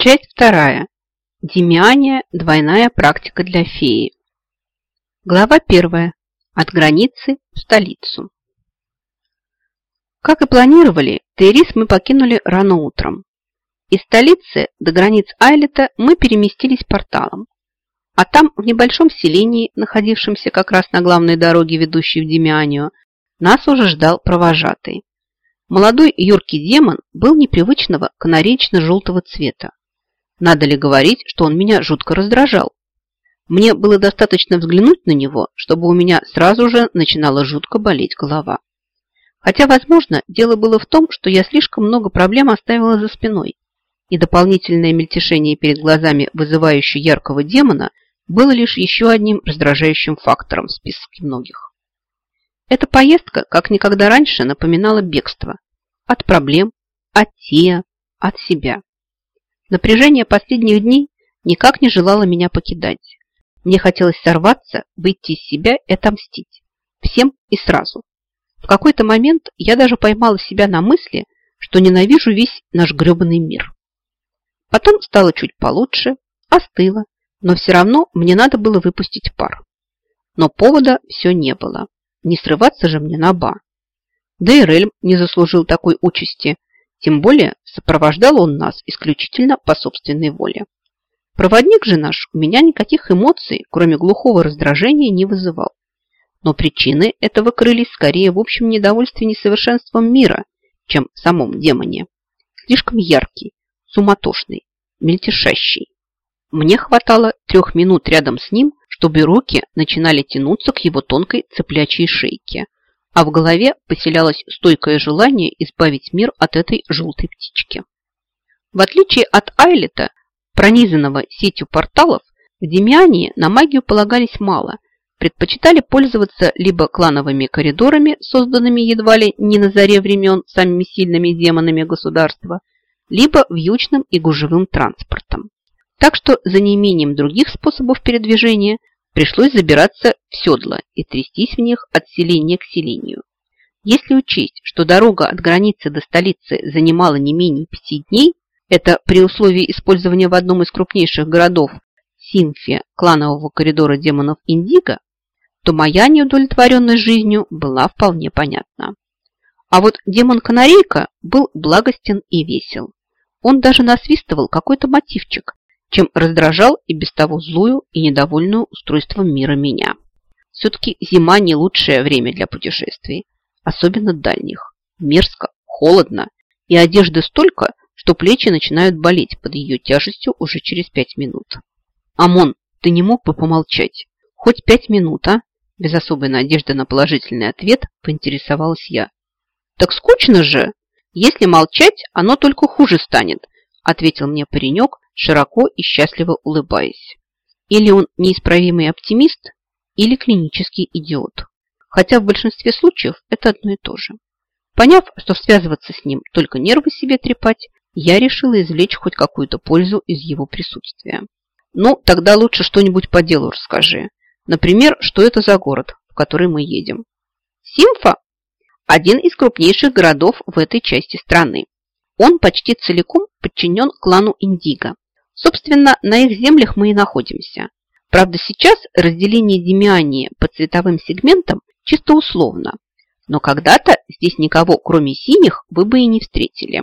Часть вторая. Демиания. Двойная практика для феи. Глава первая. От границы в столицу. Как и планировали, Террис мы покинули рано утром. Из столицы до границ Айлета мы переместились порталом. А там, в небольшом селении, находившемся как раз на главной дороге, ведущей в Демианию, нас уже ждал провожатый. Молодой юркий демон был непривычного канаречно-желтого цвета. Надо ли говорить, что он меня жутко раздражал? Мне было достаточно взглянуть на него, чтобы у меня сразу же начинала жутко болеть голова. Хотя, возможно, дело было в том, что я слишком много проблем оставила за спиной, и дополнительное мельтешение перед глазами вызывающего яркого демона было лишь еще одним раздражающим фактором в списке многих. Эта поездка, как никогда раньше, напоминала бегство. От проблем, от Тия, от себя. Напряжение последних дней никак не желало меня покидать. Мне хотелось сорваться, выйти из себя и отомстить. Всем и сразу. В какой-то момент я даже поймала себя на мысли, что ненавижу весь наш гребаный мир. Потом стало чуть получше, остыло, но все равно мне надо было выпустить пар. Но повода все не было. Не срываться же мне на ба. Да и Рельм не заслужил такой участи, тем более сопровождал он нас исключительно по собственной воле. Проводник же наш у меня никаких эмоций, кроме глухого раздражения, не вызывал. Но причины этого крылись скорее в общем недовольстве несовершенством мира, чем в самом демоне. Слишком яркий, суматошный, мельтешащий. Мне хватало трех минут рядом с ним, чтобы руки начинали тянуться к его тонкой цеплячей шейке – а в голове поселялось стойкое желание избавить мир от этой желтой птички. В отличие от Айлета, пронизанного сетью порталов, в Демиании на магию полагались мало, предпочитали пользоваться либо клановыми коридорами, созданными едва ли не на заре времен самыми сильными демонами государства, либо вьючным и гужевым транспортом. Так что за неимением других способов передвижения Пришлось забираться в седла и трястись в них от селения к селению. Если учесть, что дорога от границы до столицы занимала не менее пяти дней, это при условии использования в одном из крупнейших городов Синфи кланового коридора демонов Индиго, то моя неудовлетворенность жизнью была вполне понятна. А вот демон-канарейка был благостен и весел. Он даже насвистывал какой-то мотивчик, чем раздражал и без того злую и недовольную устройством мира меня. Все-таки зима не лучшее время для путешествий, особенно дальних. Мерзко, холодно и одежды столько, что плечи начинают болеть под ее тяжестью уже через пять минут. «Амон, ты не мог бы помолчать? Хоть пять минут, а?» Без особой надежды на положительный ответ поинтересовалась я. «Так скучно же! Если молчать, оно только хуже станет», ответил мне паренек, широко и счастливо улыбаясь. Или он неисправимый оптимист, или клинический идиот. Хотя в большинстве случаев это одно и то же. Поняв, что связываться с ним только нервы себе трепать, я решила извлечь хоть какую-то пользу из его присутствия. Ну, тогда лучше что-нибудь по делу расскажи. Например, что это за город, в который мы едем? Симфа – один из крупнейших городов в этой части страны. Он почти целиком подчинен клану Индиго, Собственно, на их землях мы и находимся. Правда, сейчас разделение Демиании по цветовым сегментам чисто условно. Но когда-то здесь никого, кроме синих, вы бы и не встретили.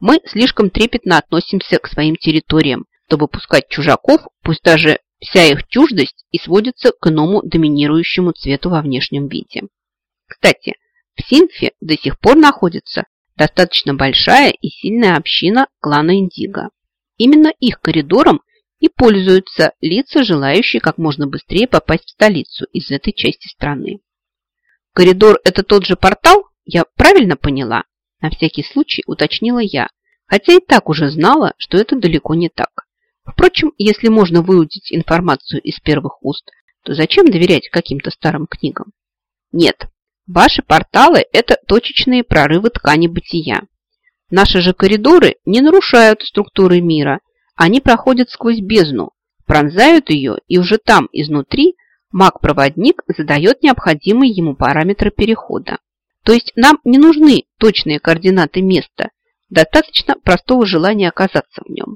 Мы слишком трепетно относимся к своим территориям, чтобы пускать чужаков, пусть даже вся их чуждость и сводится к иному доминирующему цвету во внешнем виде. Кстати, в Синфе до сих пор находится достаточно большая и сильная община клана Индиго. Именно их коридором и пользуются лица, желающие как можно быстрее попасть в столицу из этой части страны. Коридор – это тот же портал? Я правильно поняла? На всякий случай уточнила я, хотя и так уже знала, что это далеко не так. Впрочем, если можно выудить информацию из первых уст, то зачем доверять каким-то старым книгам? Нет, ваши порталы – это точечные прорывы ткани бытия. Наши же коридоры не нарушают структуры мира. Они проходят сквозь бездну, пронзают ее, и уже там, изнутри, маг-проводник задает необходимые ему параметры перехода. То есть нам не нужны точные координаты места, достаточно простого желания оказаться в нем.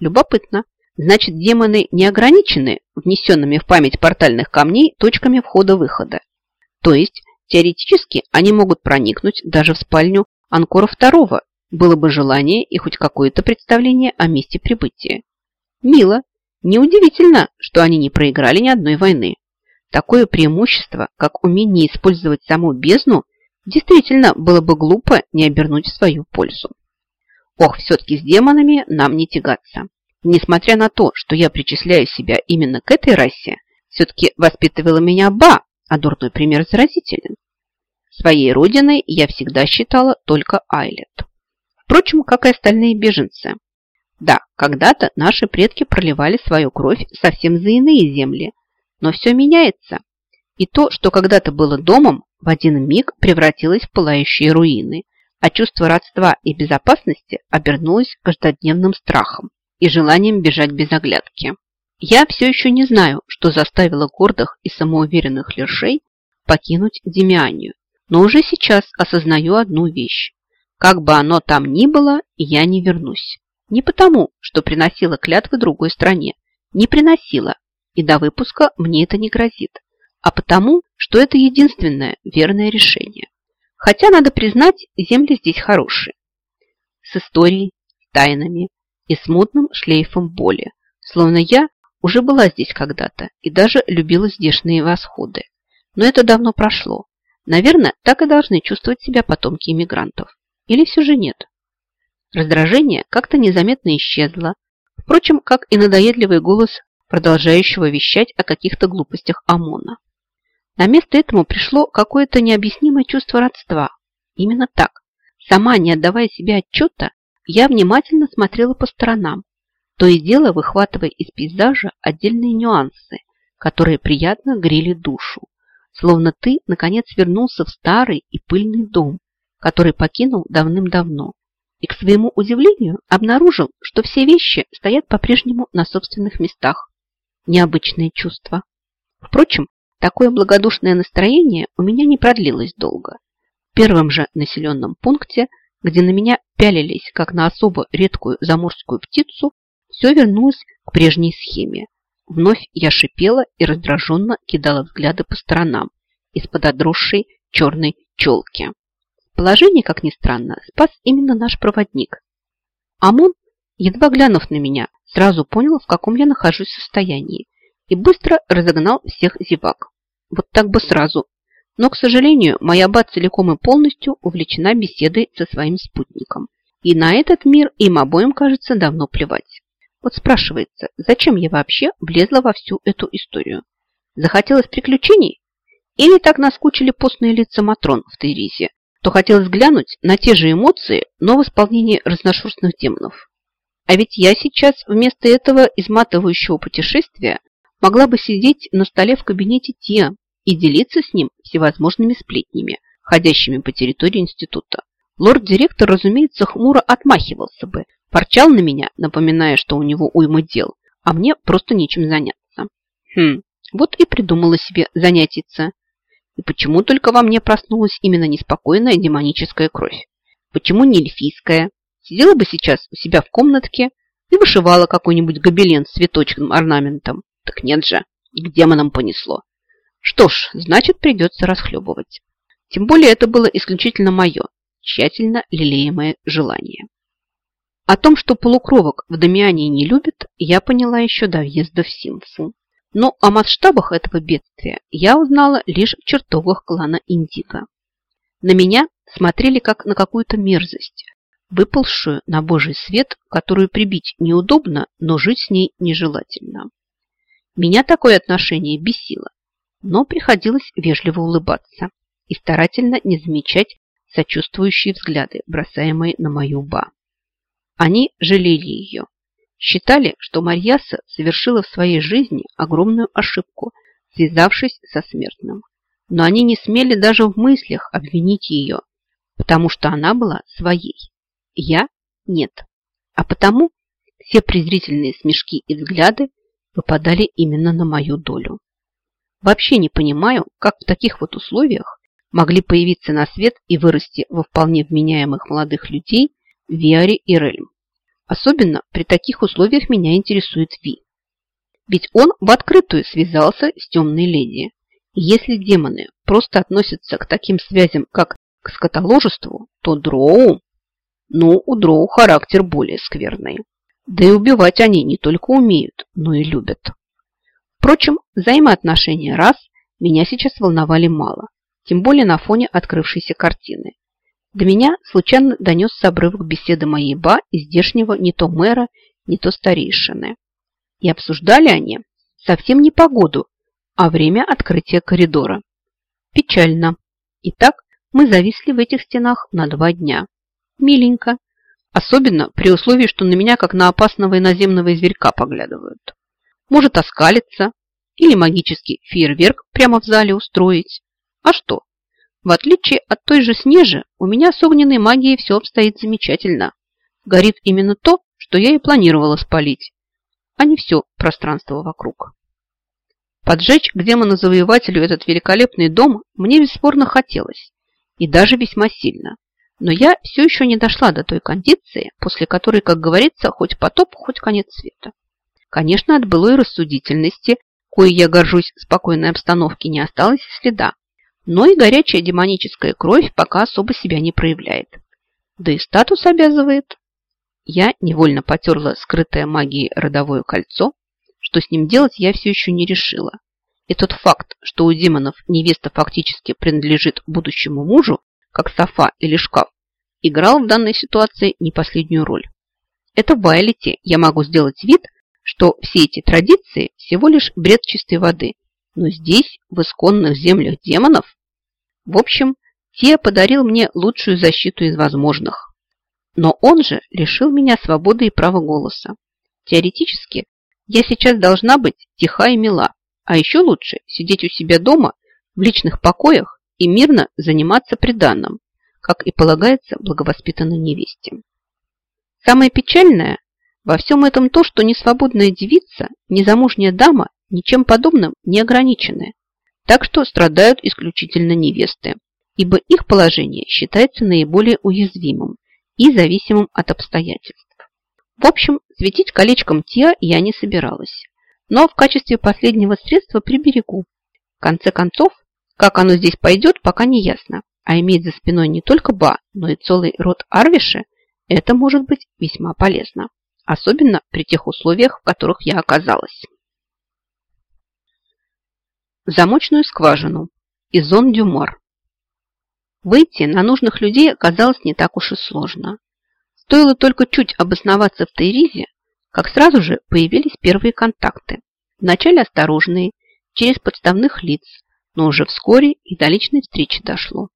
Любопытно. Значит, демоны не ограничены внесенными в память портальных камней точками входа-выхода. То есть, теоретически, они могут проникнуть даже в спальню Анкора II, было бы желание и хоть какое-то представление о месте прибытия. Мило. Неудивительно, что они не проиграли ни одной войны. Такое преимущество, как умение использовать саму бездну, действительно было бы глупо не обернуть в свою пользу. Ох, все-таки с демонами нам не тягаться. Несмотря на то, что я причисляю себя именно к этой расе, все-таки воспитывала меня Ба, а дурной пример заразителен. Своей родиной я всегда считала только Айлет. Впрочем, как и остальные беженцы. Да, когда-то наши предки проливали свою кровь совсем за иные земли, но все меняется. И то, что когда-то было домом, в один миг превратилось в пылающие руины, а чувство родства и безопасности обернулось каждодневным страхом и желанием бежать без оглядки. Я все еще не знаю, что заставило гордых и самоуверенных лершей покинуть Демианию, но уже сейчас осознаю одну вещь. Как бы оно там ни было, я не вернусь. Не потому, что приносила клятвы другой стране. Не приносила, и до выпуска мне это не грозит. А потому, что это единственное верное решение. Хотя, надо признать, земли здесь хорошие. С историей, тайнами, и смутным шлейфом боли, словно я уже была здесь когда-то и даже любила здешние восходы. Но это давно прошло. Наверное, так и должны чувствовать себя потомки иммигрантов. Или все же нет? Раздражение как-то незаметно исчезло, впрочем, как и надоедливый голос, продолжающего вещать о каких-то глупостях ОМОНа. На место этому пришло какое-то необъяснимое чувство родства. Именно так. Сама, не отдавая себе отчета, я внимательно смотрела по сторонам, то и дело выхватывая из пейзажа отдельные нюансы, которые приятно грели душу. Словно ты, наконец, вернулся в старый и пыльный дом, который покинул давным-давно, и, к своему удивлению, обнаружил, что все вещи стоят по-прежнему на собственных местах. Необычное чувство. Впрочем, такое благодушное настроение у меня не продлилось долго. В первом же населенном пункте – где на меня пялились, как на особо редкую заморскую птицу, все вернулось к прежней схеме. Вновь я шипела и раздраженно кидала взгляды по сторонам из-под отросшей черной челки. Положение, как ни странно, спас именно наш проводник. Амон, едва глянув на меня, сразу понял, в каком я нахожусь состоянии, и быстро разогнал всех зевак. Вот так бы сразу, но, к сожалению, моя бат целиком и полностью увлечена беседой со своим спутником. И на этот мир им обоим, кажется, давно плевать. Вот спрашивается, зачем я вообще влезла во всю эту историю? Захотелось приключений? Или так наскучили постные лица Матрон в Тейризе, то хотелось глянуть на те же эмоции, но в исполнении разношерстных демонов? А ведь я сейчас вместо этого изматывающего путешествия могла бы сидеть на столе в кабинете Тиа и делиться с ним всевозможными сплетнями, ходящими по территории института. Лорд-директор, разумеется, хмуро отмахивался бы, порчал на меня, напоминая, что у него уйма дел, а мне просто нечем заняться. Хм, вот и придумала себе занятица. И почему только во мне проснулась именно неспокойная демоническая кровь? Почему не эльфийская? Сидела бы сейчас у себя в комнатке и вышивала какой-нибудь гобелен с цветочным орнаментом. Так нет же, и к демонам понесло. Что ж, значит, придется расхлебывать. Тем более это было исключительно мое, тщательно лелеемое желание. О том, что полукровок в Дамиане не любят, я поняла еще до въезда в Симфу. Но о масштабах этого бедствия я узнала лишь в чертогах клана Индиго. На меня смотрели как на какую-то мерзость, выползшую на божий свет, которую прибить неудобно, но жить с ней нежелательно. Меня такое отношение бесило, но приходилось вежливо улыбаться и старательно не замечать сочувствующие взгляды, бросаемые на мою ба. Они жалели ее. Считали, что Марьяса совершила в своей жизни огромную ошибку, связавшись со смертным. Но они не смели даже в мыслях обвинить ее, потому что она была своей. Я – нет. А потому все презрительные смешки и взгляды выпадали именно на мою долю. Вообще не понимаю, как в таких вот условиях могли появиться на свет и вырасти во вполне вменяемых молодых людей Виари и Рельм. Особенно при таких условиях меня интересует Ви. Ведь он в открытую связался с темной леди. И если демоны просто относятся к таким связям, как к скотоложеству, то дроу... Ну, у дроу характер более скверный. Да и убивать они не только умеют, но и любят. Впрочем, взаимоотношения раз меня сейчас волновали мало, тем более на фоне открывшейся картины. До меня случайно донесся обрывок беседы моей ба и здешнего не то мэра, не то старейшины. И обсуждали они совсем не погоду, а время открытия коридора. Печально. Итак, мы зависли в этих стенах на два дня. Миленько. Особенно при условии, что на меня как на опасного иноземного зверька поглядывают. Может оскалиться или магический фейерверк прямо в зале устроить. А что? В отличие от той же Снежи, у меня с огненной магией все обстоит замечательно. Горит именно то, что я и планировала спалить, а не все пространство вокруг. Поджечь к демону-завоевателю этот великолепный дом мне бесспорно хотелось, и даже весьма сильно. Но я все еще не дошла до той кондиции, после которой, как говорится, хоть потоп, хоть конец света. Конечно, от былой рассудительности, кое я горжусь спокойной обстановке, не осталось следа. Но и горячая демоническая кровь пока особо себя не проявляет. Да и статус обязывает. Я невольно потерла скрытое магией родовое кольцо. Что с ним делать, я все еще не решила. И тот факт, что у демонов невеста фактически принадлежит будущему мужу, как софа или шкаф, играл в данной ситуации не последнюю роль. Это в Вайлете я могу сделать вид, что все эти традиции всего лишь бред чистой воды. Но здесь, в исконных землях демонов, в общем, Тия подарил мне лучшую защиту из возможных. Но он же лишил меня свободы и права голоса. Теоретически, я сейчас должна быть тиха и мила, а еще лучше сидеть у себя дома в личных покоях и мирно заниматься приданным, как и полагается благовоспитанной невесте. Самое печальное во всем этом то, что ни свободная девица, ни замужняя дама ничем подобным не ограничены, так что страдают исключительно невесты, ибо их положение считается наиболее уязвимым и зависимым от обстоятельств. В общем, светить колечком Тиа я не собиралась, но в качестве последнего средства приберегу. В конце концов, как оно здесь пойдет, пока не ясно, а иметь за спиной не только Ба, но и целый род Арвиши, это может быть весьма полезно, особенно при тех условиях, в которых я оказалась замочную скважину Изон Дюмор. Выйти на нужных людей оказалось не так уж и сложно. Стоило только чуть обосноваться в Тейризе, как сразу же появились первые контакты. Вначале осторожные, через подставных лиц, но уже вскоре и до личной встречи дошло.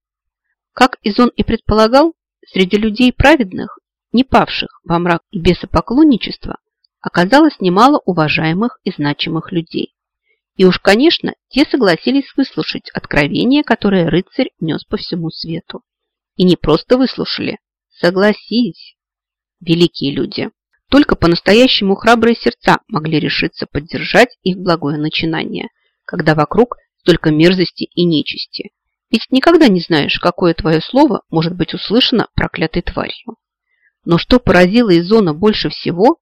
Как Изон и предполагал, среди людей праведных, не павших во мрак и бесопоклонничества, оказалось немало уважаемых и значимых людей. И уж, конечно, те согласились выслушать откровение, которое рыцарь нес по всему свету. И не просто выслушали, согласились. Великие люди. Только по-настоящему храбрые сердца могли решиться поддержать их благое начинание, когда вокруг столько мерзости и нечисти. Ведь никогда не знаешь, какое твое слово может быть услышано проклятой тварью. Но что поразило Изона больше всего,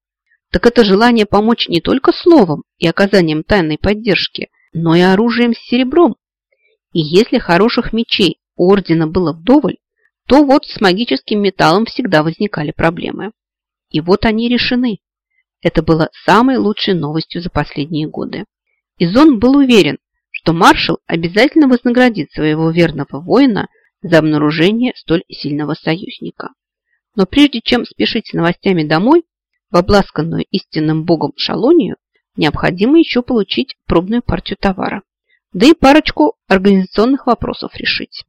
так это желание помочь не только словом и оказанием тайной поддержки, но и оружием с серебром. И если хороших мечей у ордена было вдоволь, то вот с магическим металлом всегда возникали проблемы. И вот они решены. Это было самой лучшей новостью за последние годы. Изон был уверен, что маршал обязательно вознаградит своего верного воина за обнаружение столь сильного союзника. Но прежде чем спешить с новостями домой, в обласканную истинным богом шалонию необходимо еще получить пробную партию товара, да и парочку организационных вопросов решить.